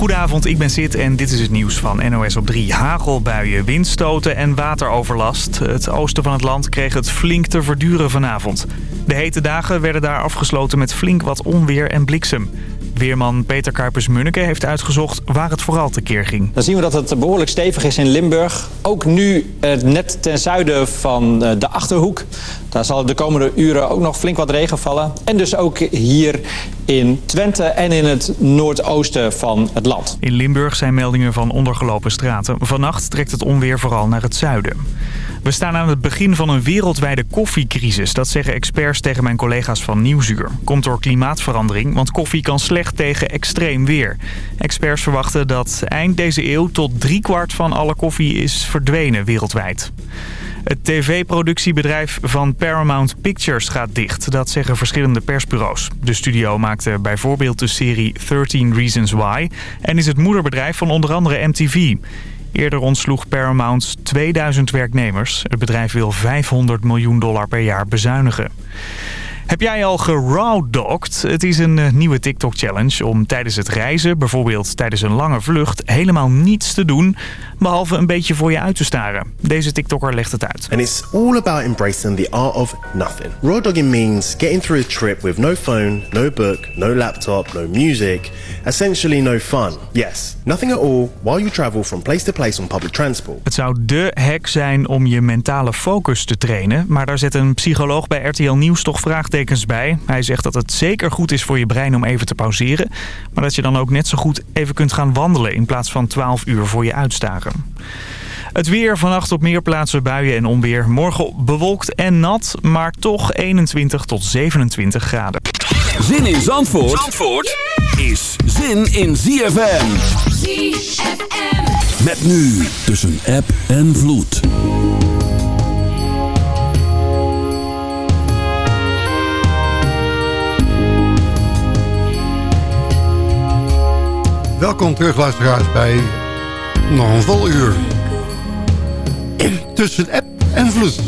Goedenavond, ik ben Sid en dit is het nieuws van NOS op 3. Hagelbuien, windstoten en wateroverlast. Het oosten van het land kreeg het flink te verduren vanavond. De hete dagen werden daar afgesloten met flink wat onweer en bliksem. Weerman Peter Kuipers-Munneke heeft uitgezocht waar het vooral tekeer ging. Dan zien we dat het behoorlijk stevig is in Limburg. Ook nu eh, net ten zuiden van eh, de Achterhoek. Daar zal de komende uren ook nog flink wat regen vallen. En dus ook hier in Twente en in het noordoosten van het land. In Limburg zijn meldingen van ondergelopen straten. Vannacht trekt het onweer vooral naar het zuiden. We staan aan het begin van een wereldwijde koffiecrisis. Dat zeggen experts tegen mijn collega's van Nieuwsuur. Komt door klimaatverandering, want koffie kan slecht tegen extreem weer. Experts verwachten dat eind deze eeuw tot driekwart van alle koffie is verdwenen wereldwijd. Het tv-productiebedrijf van Paramount Pictures gaat dicht. Dat zeggen verschillende persbureaus. De studio maakte bijvoorbeeld de serie 13 Reasons Why... en is het moederbedrijf van onder andere MTV. Eerder ontsloeg Paramount 2000 werknemers. Het bedrijf wil 500 miljoen dollar per jaar bezuinigen. Heb jij al gerawdogged? Het is een eh, nieuwe TikTok-challenge om tijdens het reizen, bijvoorbeeld tijdens een lange vlucht, helemaal niets te doen, behalve een beetje voor je uit te staren. Deze TikToker legt het uit. And it's all about embracing the art of nothing. Raw dogging means getting through a trip with no phone, no book, no laptop, no music, essentially no fun. Yes, nothing at all while you travel from place to place on public transport. Het zou dé hack zijn om je mentale focus te trainen, maar daar zet een psycholoog bij RTL Nieuws toch vraagtekens bij. Hij zegt dat het zeker goed is voor je brein om even te pauzeren, maar dat je dan ook net zo goed even kunt gaan wandelen in plaats van 12 uur voor je uitstaren. Het weer vannacht op meer plaatsen buien en onweer. Morgen bewolkt en nat, maar toch 21 tot 27 graden. Zin in Zandvoort, Zandvoort is zin in ZFM. ZFM. Met nu tussen app en vloed. Welkom terug luisteraars bij nog een vol uur. Tussen app en vloed.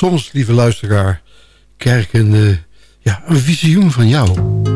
soms, lieve luisteraar, kerk ik eh, ja, een visioen van jou.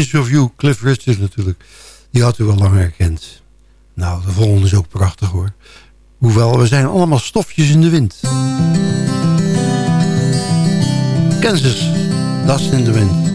Visions of You, Cliff Richards natuurlijk. Die had u wel lang herkend. Nou, de volgende is ook prachtig hoor. Hoewel, we zijn allemaal stofjes in de wind. Kansas, is in de Wind.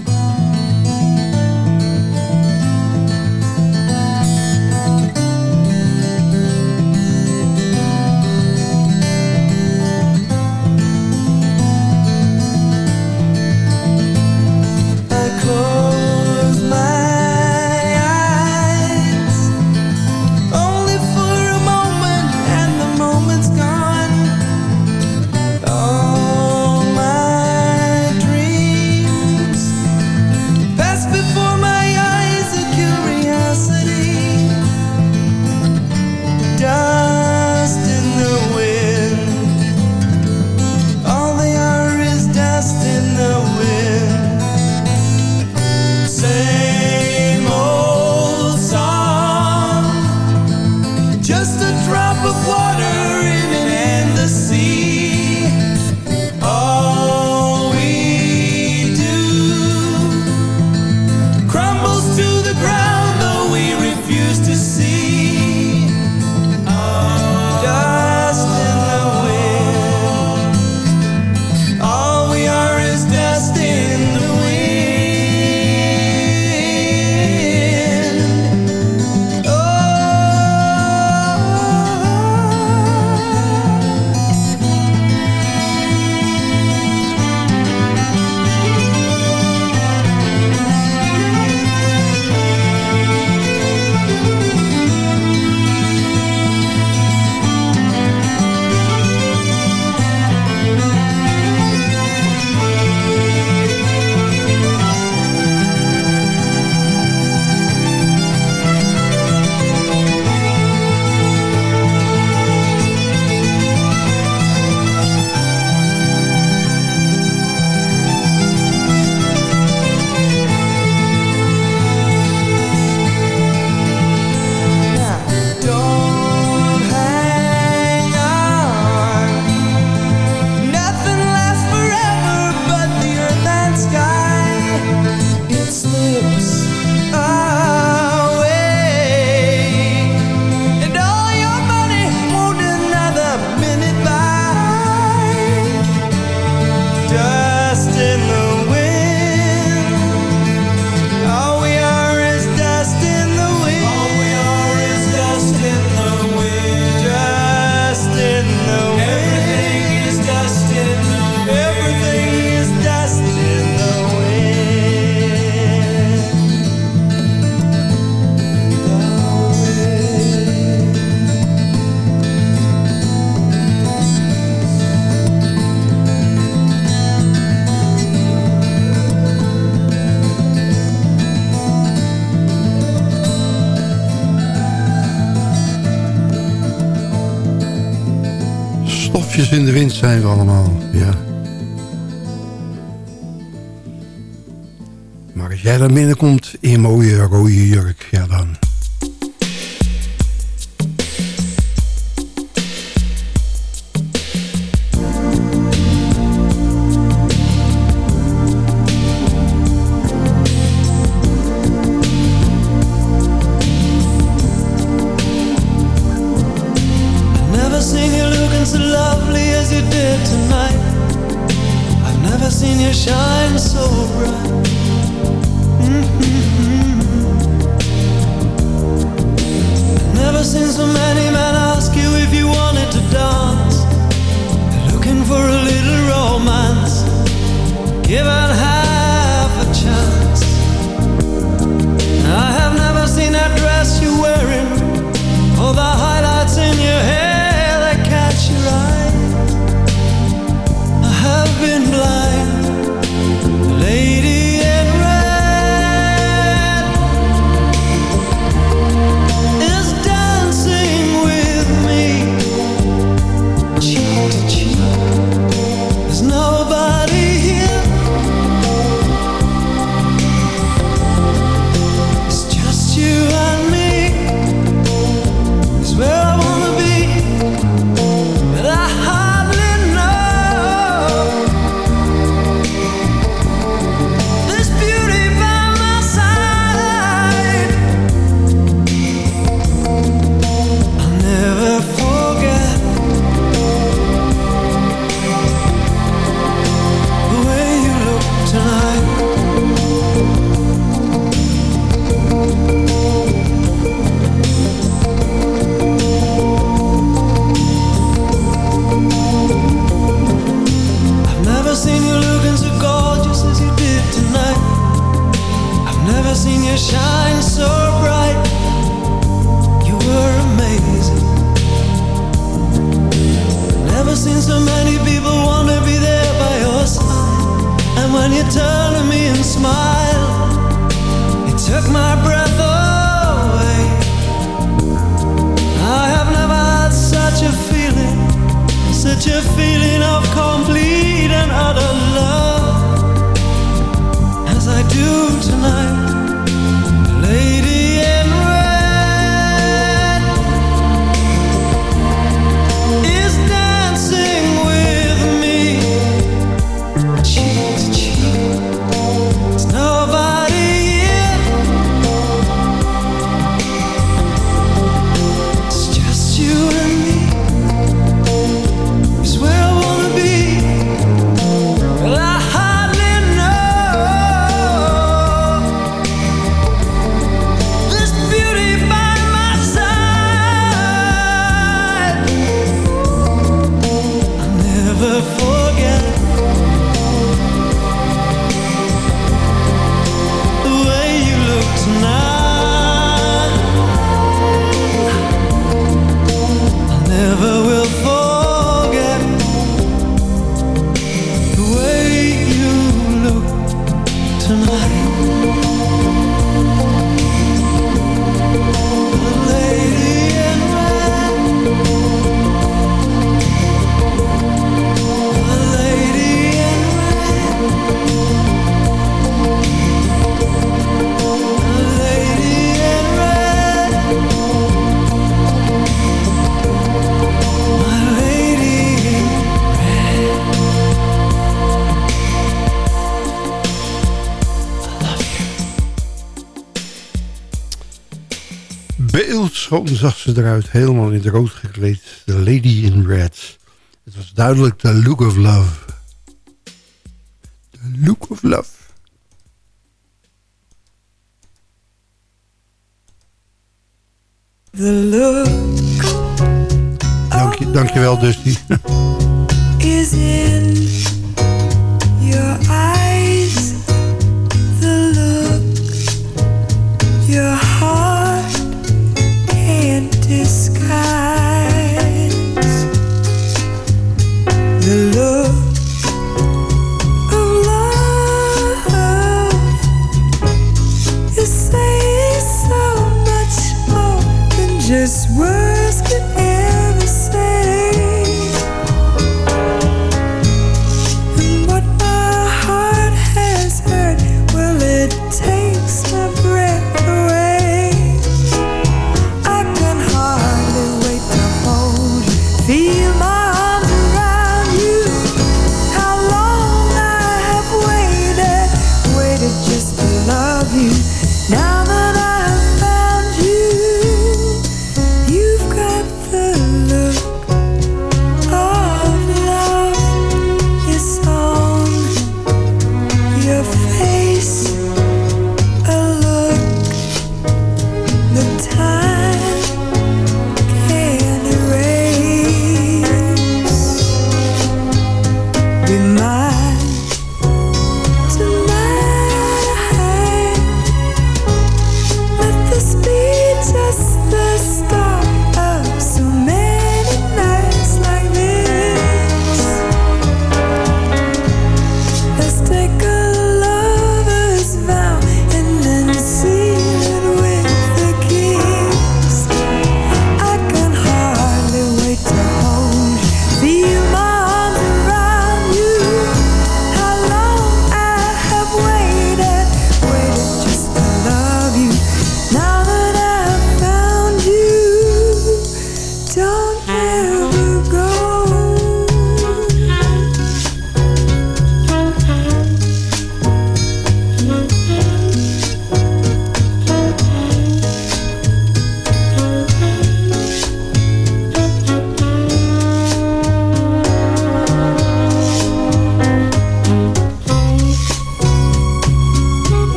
Oh, zag ze eruit helemaal in het rood gekleed. de Lady in Red. Het was duidelijk de look of love.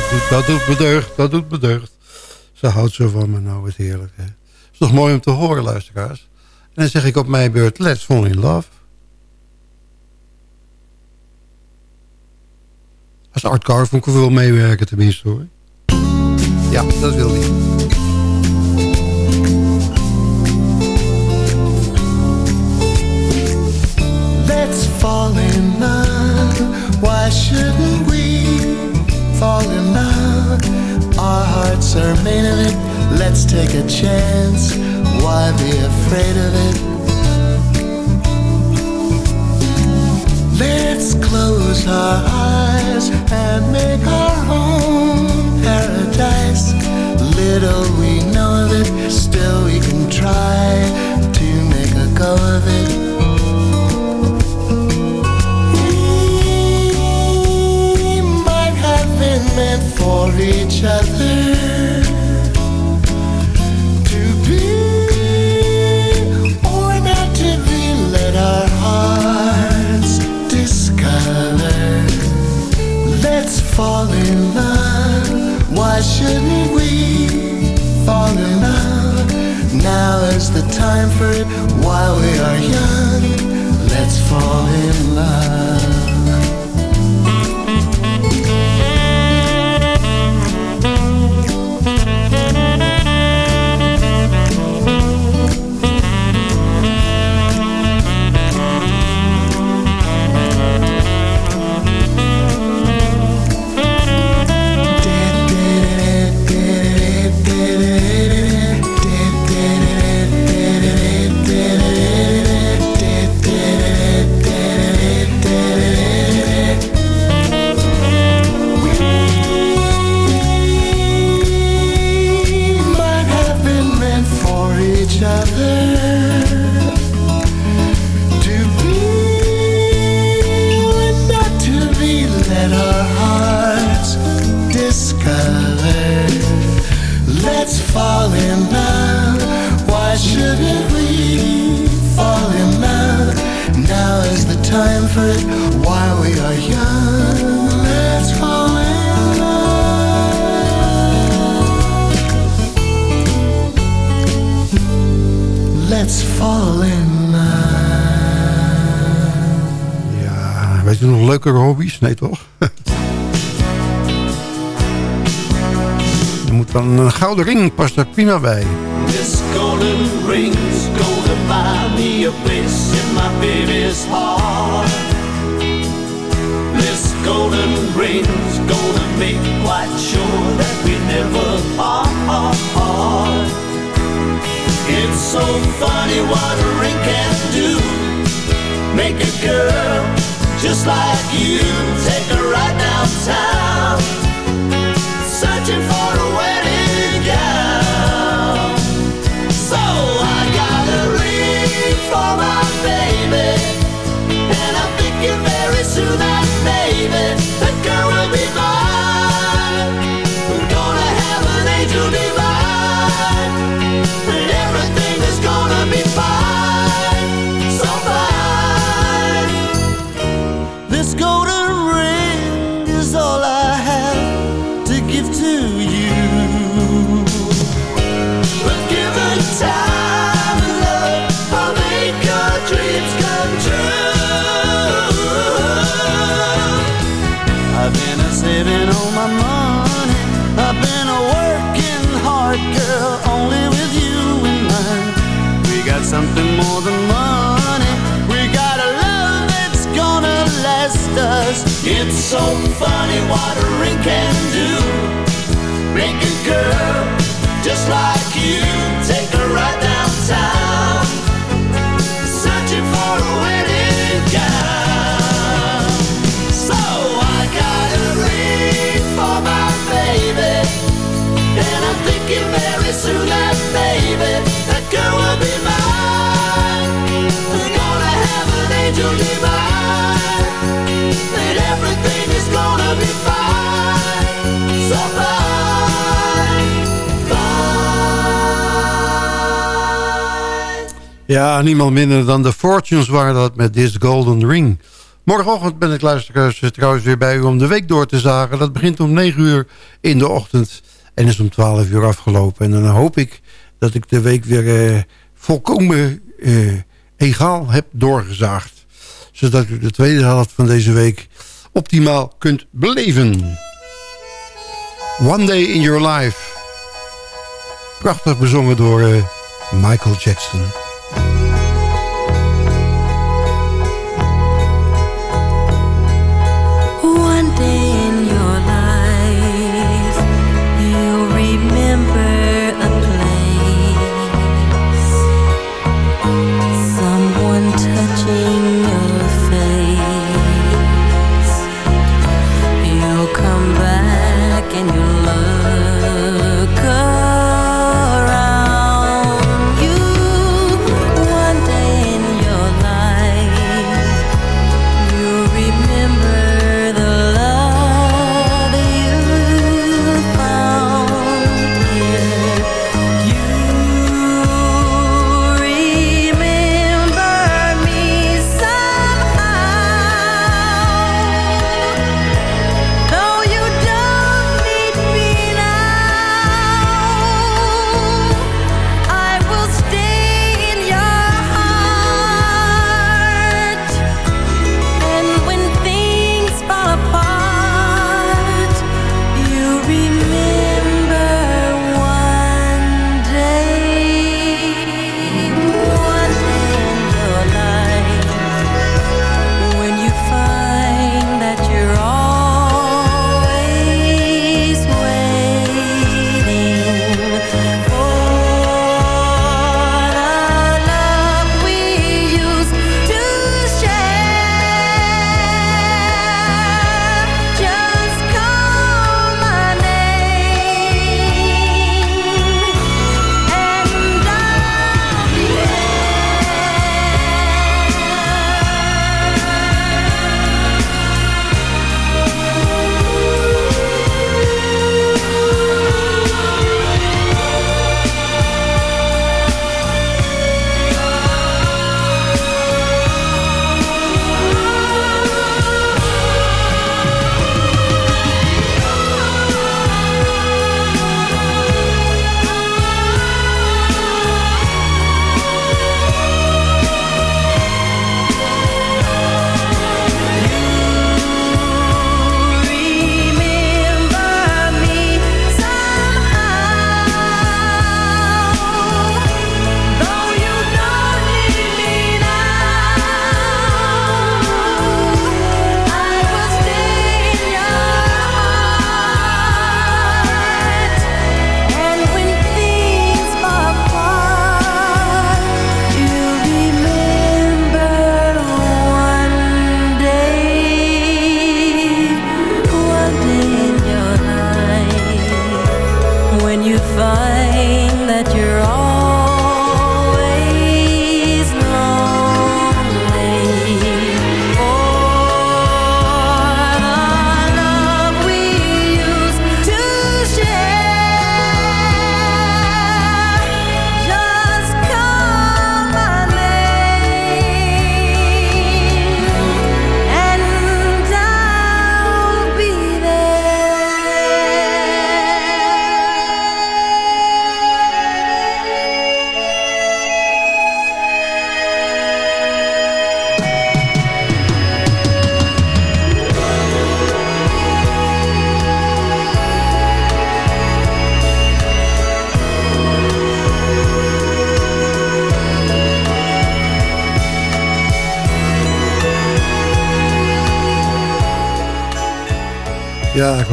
Dat doet, dat me deugd, dat doet me deugd. Ze houdt zo van me, nou wat heerlijk. Hè? is toch mooi om te horen, luisteraars. En dan zeg ik op mijn beurt, let's fall in love. Als Art Carfunkel wil meewerken tenminste hoor. Ja, dat wil hij. Let's fall in love. Why shouldn't fall in love? Our hearts are made of it. Let's take a chance. Why be afraid of it? Let's close our eyes and make our own paradise. Little we know of it, still we can try to make a go of it. Meant for each other to be or not to be. Let our hearts discover. Let's fall in love. Why shouldn't we fall in love? Now is the time for it while we are young. Let's fall in love. In love. Why shouldn't we fall in love? Now is the time for it while we are young. Let's fall in love. Let's fall in love. Ja, weet je nog leuke hobby's? Nee toch? Dan een gouden ring, past daar prima bij. This golden ring's gonna buy me a place in my baby's heart. This golden ring's gonna make quite sure that we never part. It's so funny what a ring can do. Make a girl just like you take her right downtown. Searching for believe it. It's so funny what a ring can do. Make a girl just like you. Take her right downtown. Searching for a wedding gown. So I got a ring for my baby. And I'm thinking very soon that maybe that girl will be mine. We're gonna have an angel Ja, niemand minder dan de Fortunes waren dat met This Golden Ring. Morgenochtend ben ik luisteraars eh, trouwens weer bij u om de week door te zagen. Dat begint om 9 uur in de ochtend en is om 12 uur afgelopen. En dan hoop ik dat ik de week weer eh, volkomen eh, egaal heb doorgezaagd. Zodat u de tweede helft van deze week optimaal kunt beleven. One Day in Your Life. Prachtig bezongen door eh, Michael Jackson.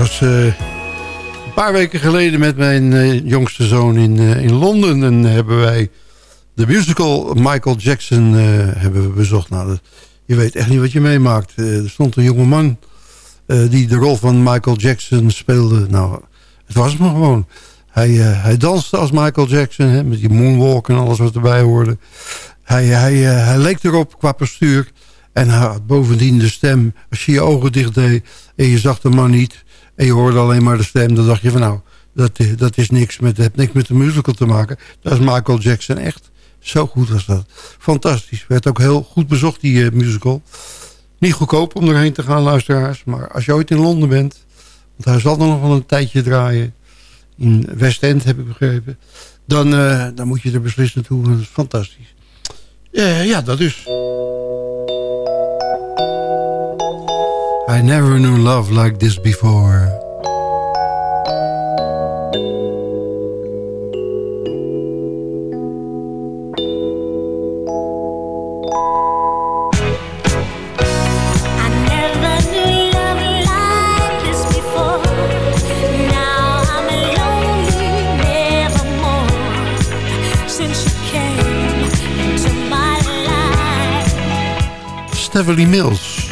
Was eh, een paar weken geleden met mijn eh, jongste zoon in, eh, in Londen. En hebben wij de musical Michael Jackson hebben we bezocht. Nou, je weet echt niet wat je meemaakt. Er stond een jonge man die de rol van Michael Jackson speelde. Nou, het was hem gewoon. Hij, hij danste als Michael Jackson, hè, met die moonwalk en alles wat erbij hoorde. Hij, hij, hij leek erop qua postuur. En had bovendien de stem. Als je je ogen dicht deed en je zag de man niet... en je hoorde alleen maar de stem, dan dacht je van nou... dat, eh, dat is niks met, niks met de musical te maken. Dat is Michael Jackson echt. Zo goed was dat. Fantastisch. Werd ook heel goed bezocht, die eh, musical. Niet goedkoop om erheen te gaan, luisteraars. Maar als je ooit in Londen bent... want hij zal nog wel een tijdje draaien... in West End heb ik begrepen... dan, uh, dan moet je er beslist naartoe. Fantastisch. Ja, dat is... I never knew love like this before... Beverly Mills.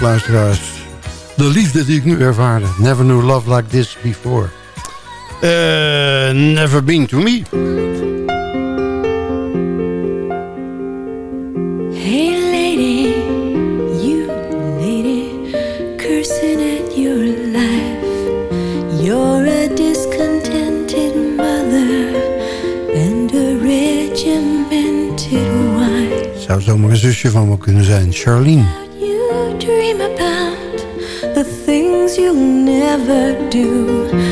Luisteraars. De liefde die ik nu ervaarde. Never knew love like this before. Uh, never been to me. Hey lady, you lady, cursing at your life. You're a discontented mother and a regimented wife. Zou zomaar een zusje van me kunnen zijn, Charlene. never do.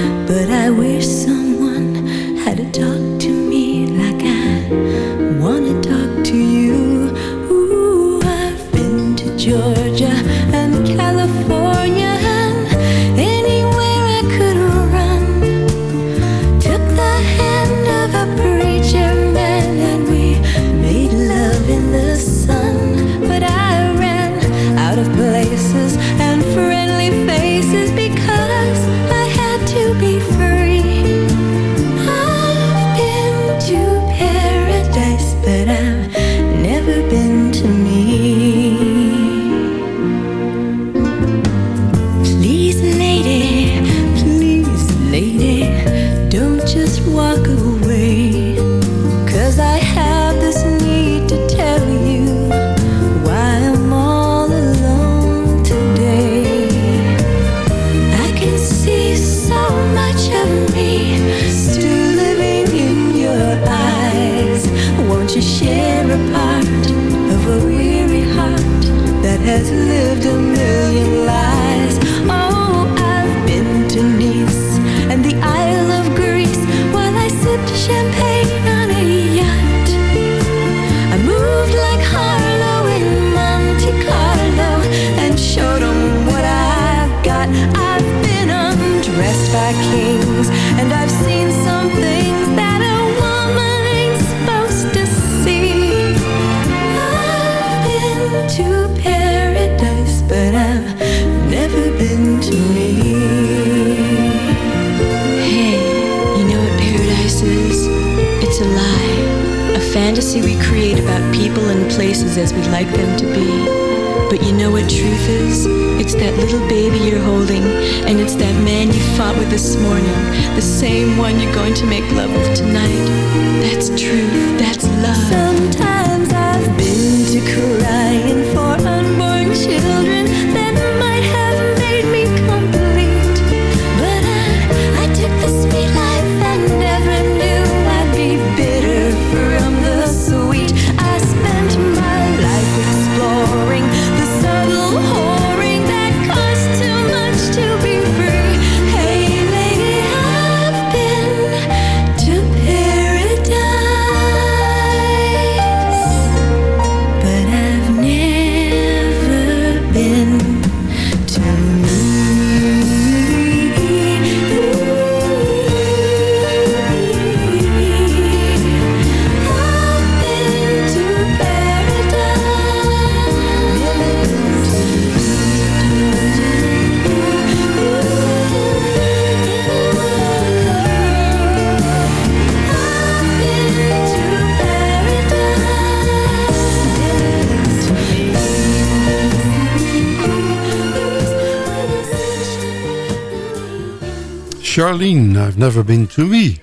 Charlene, I've Never Been To Me. Ik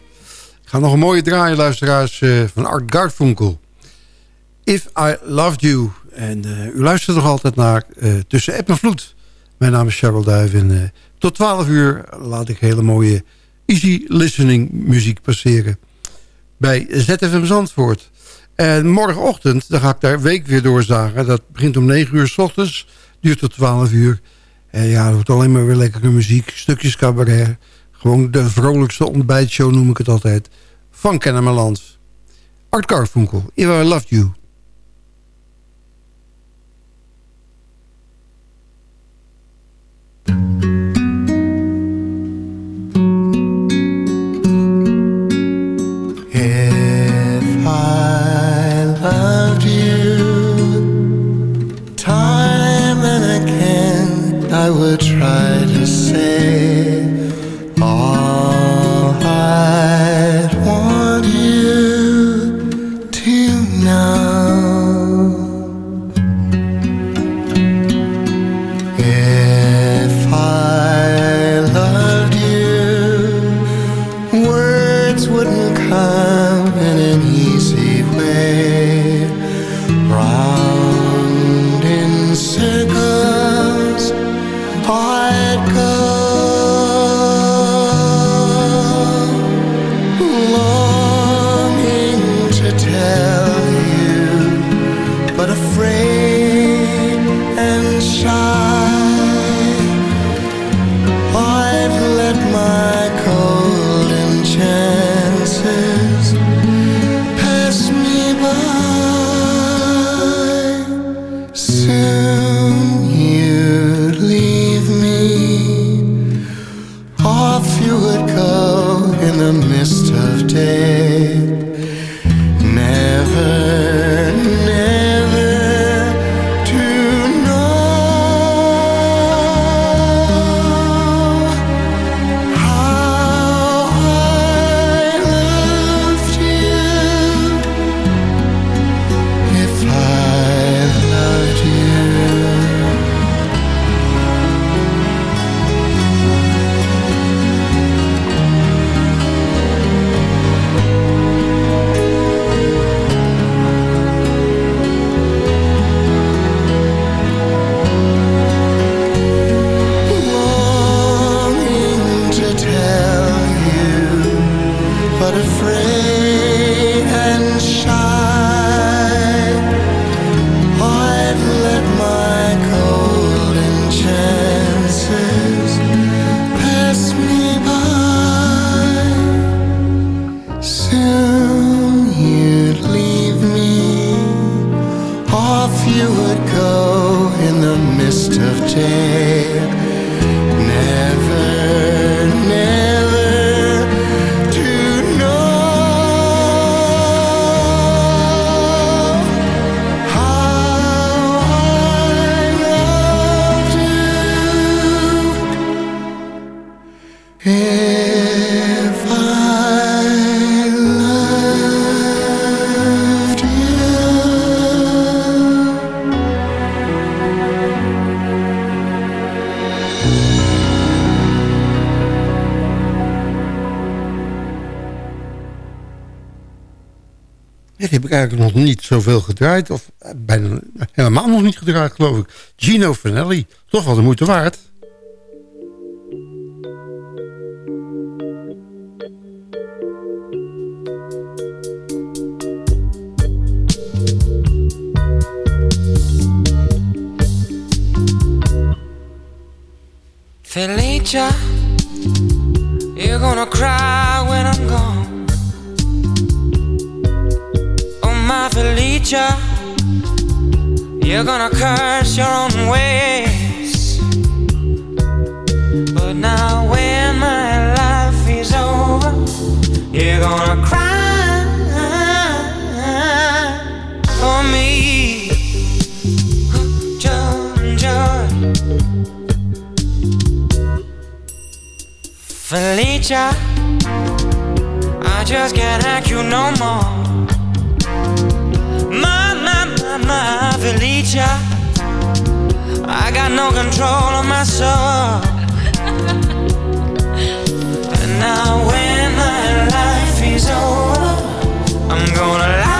ga nog een mooie draaien, luisteraars, eh, van Art Garfunkel. If I Loved You. En eh, u luistert nog altijd naar eh, Tussen App en Vloed. Mijn naam is Cheryl Duiven. tot 12 uur laat ik hele mooie easy listening muziek passeren. Bij ZFM Zandvoort. En morgenochtend, dan ga ik daar week weer doorzagen. Dat begint om 9 uur s ochtends, duurt tot 12 uur. En ja, het wordt alleen maar weer lekkere muziek, stukjes cabaret. Gewoon de vrolijkste ontbijtshow noem ik het altijd. Van Kennemerland. Art Carfunkel, If I Love You. Eigenlijk nog niet zoveel gedraaid. Of eh, bijna helemaal nog niet gedraaid, geloof ik. Gino Vanelli. Toch wel de moeite waard. Felicia, I just can't hack you no more. My, my, my, my, Felicia, I got no control of my soul. and now, when my life is over, I'm gonna lie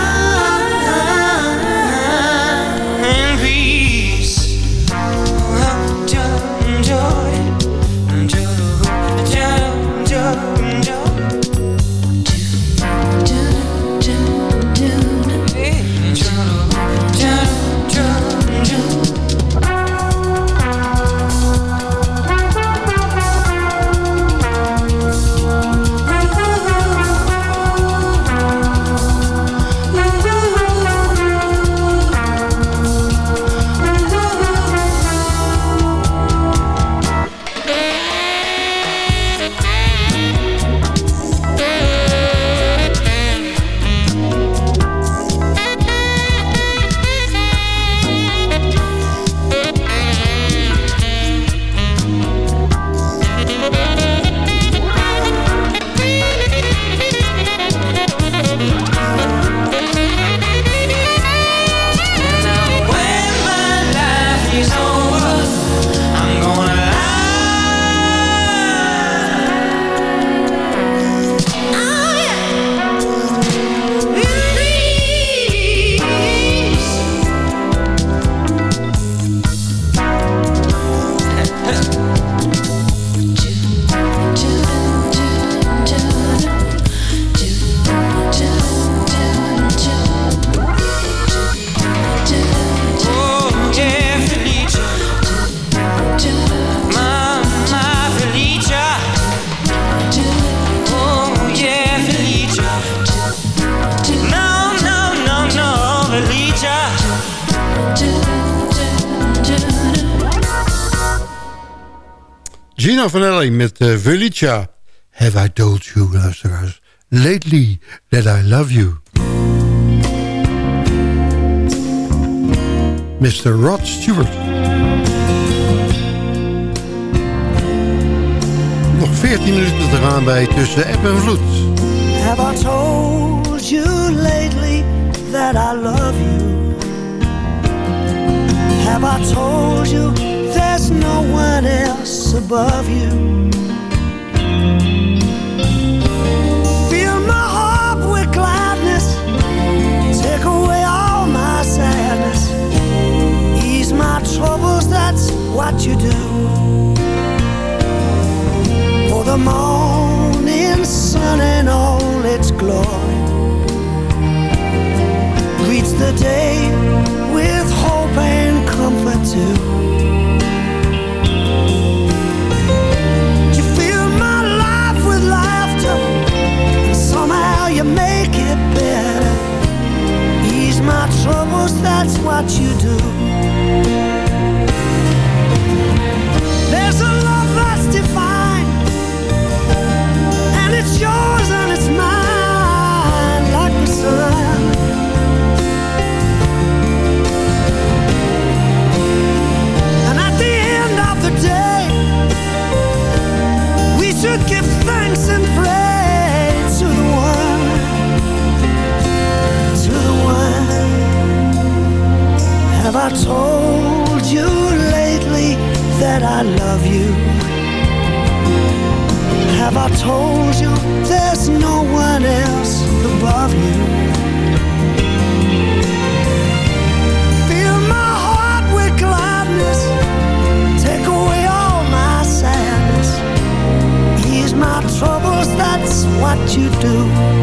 Gino Vanelli met uh. Have I told you, luisteraars, lately that I love you. Mr. Rod Stewart. Nog 14 minuten te gaan bij Tussen App en Vloed. Have I told you lately that I love you? Have I told you there's no one else above you? Fill my heart with gladness, take away all my sadness, ease my troubles, that's what you do. For the morning sun and all its glory greets the day with hope and comfort too. You make it better. Ease my troubles, that's what you do. There's a love that's divine, and it's yours and it's mine, like the sun. And at the end of the day, that I love you? Have I told you there's no one else above you? Fill my heart with gladness, take away all my sadness, ease my troubles, that's what you do.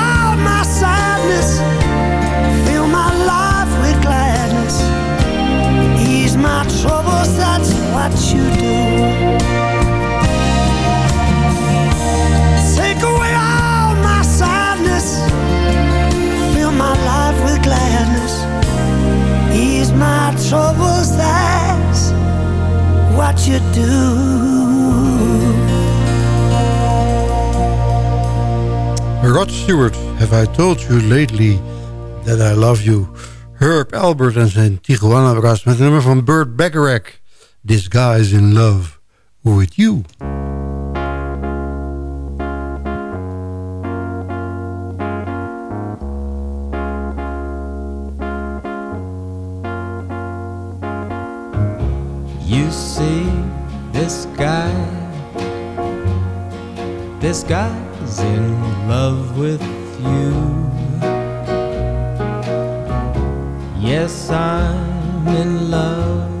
what you do. Take away all my sadness, fill my life with gladness, ease my troubles, that's what you do. Rod Stewart, Have I Told You Lately That I Love You. Herb Albert en zijn Tijuana Brass met nummer van Burt Bacharach. This Guy's in Love With You. You see this guy, this guy's in love with you. Yes, I'm in love.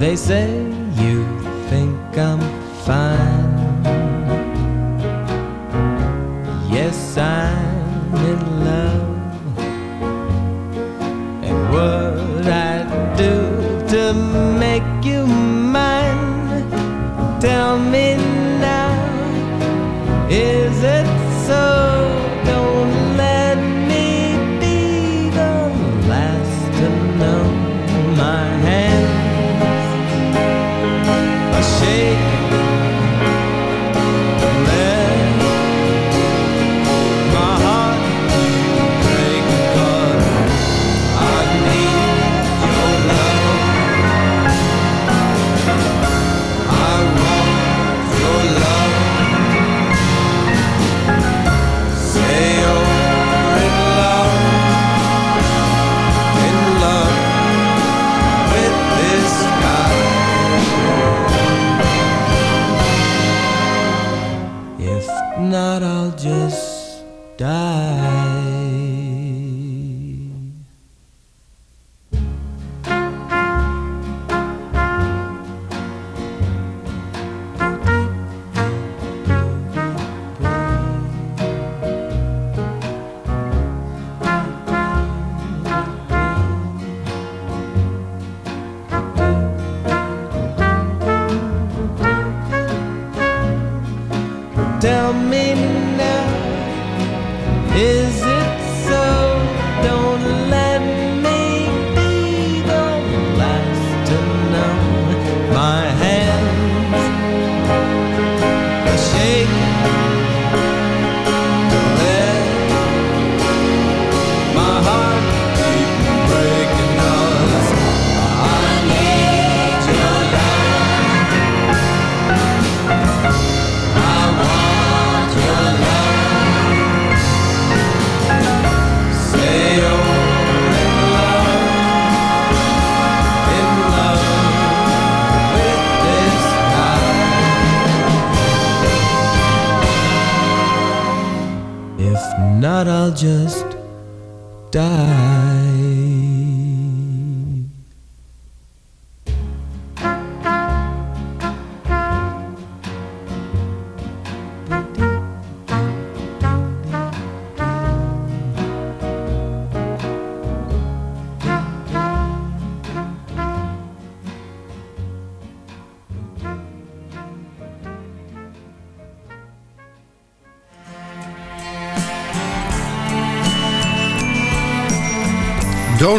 They say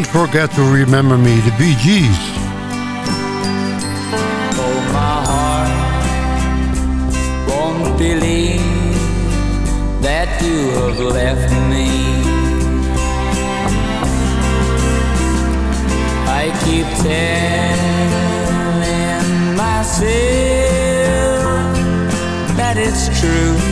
Don't Forget to Remember Me, the Bee Gees. Oh, my heart won't believe that you have left me. I keep telling myself that it's true.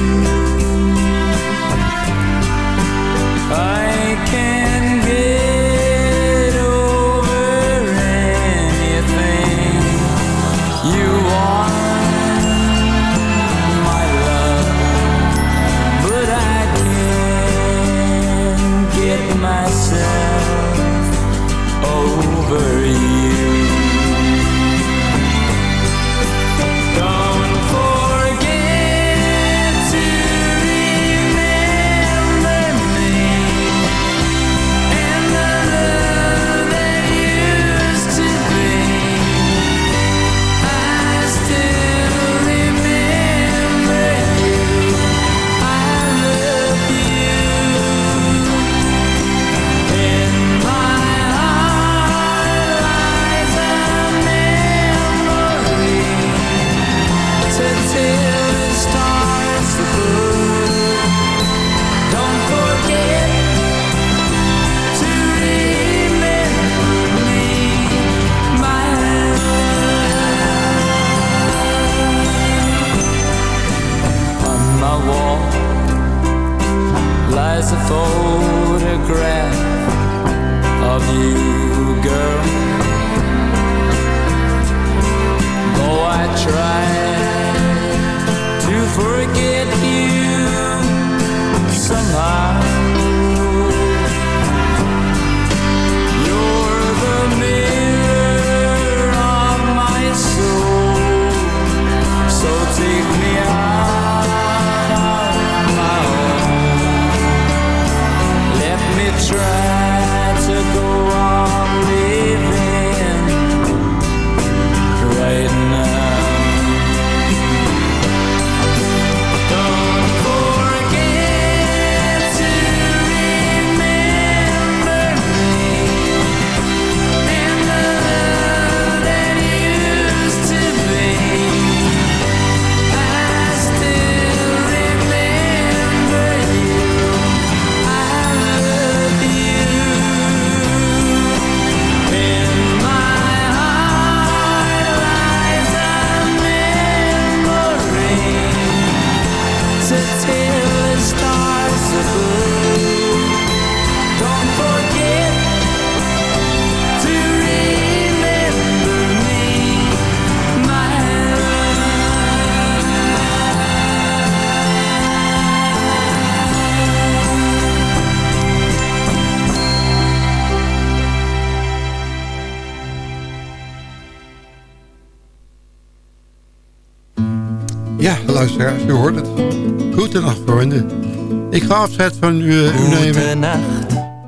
afscheid van u, nemen.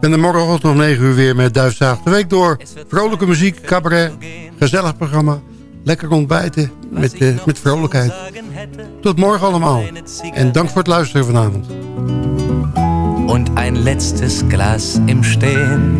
En dan morgenochtend om 9 uur weer met Duifzaag de Week door. Vrolijke muziek, cabaret, gezellig programma. Lekker ontbijten met, eh, met vrolijkheid. Tot morgen allemaal. En dank voor het luisteren vanavond. En een laatste Glas im Stehen.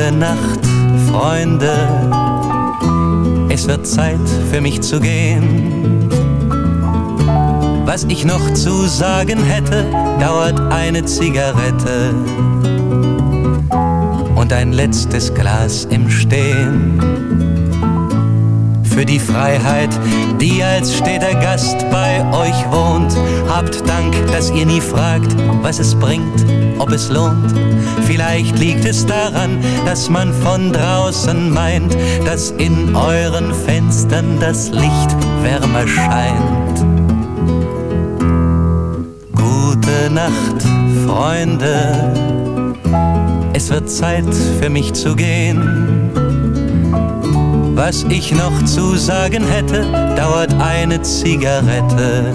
Gute Nacht, Freunde, es wird Zeit für mich zu gehen. Was ich noch zu sagen hätte, dauert eine Zigarette und ein letztes Glas im Stehen. Für die Freiheit, die als steter Gast bei euch wohnt, habt Dank, dass ihr nie fragt, was es bringt, ob es lohnt. Vielleicht liegt es daran, dass man von draußen meint, dass in euren Fenstern das Licht wärmer scheint. Gute Nacht, Freunde. Es wird Zeit für mich zu gehen. Was ich noch zu sagen hätte, dauert eine Zigarette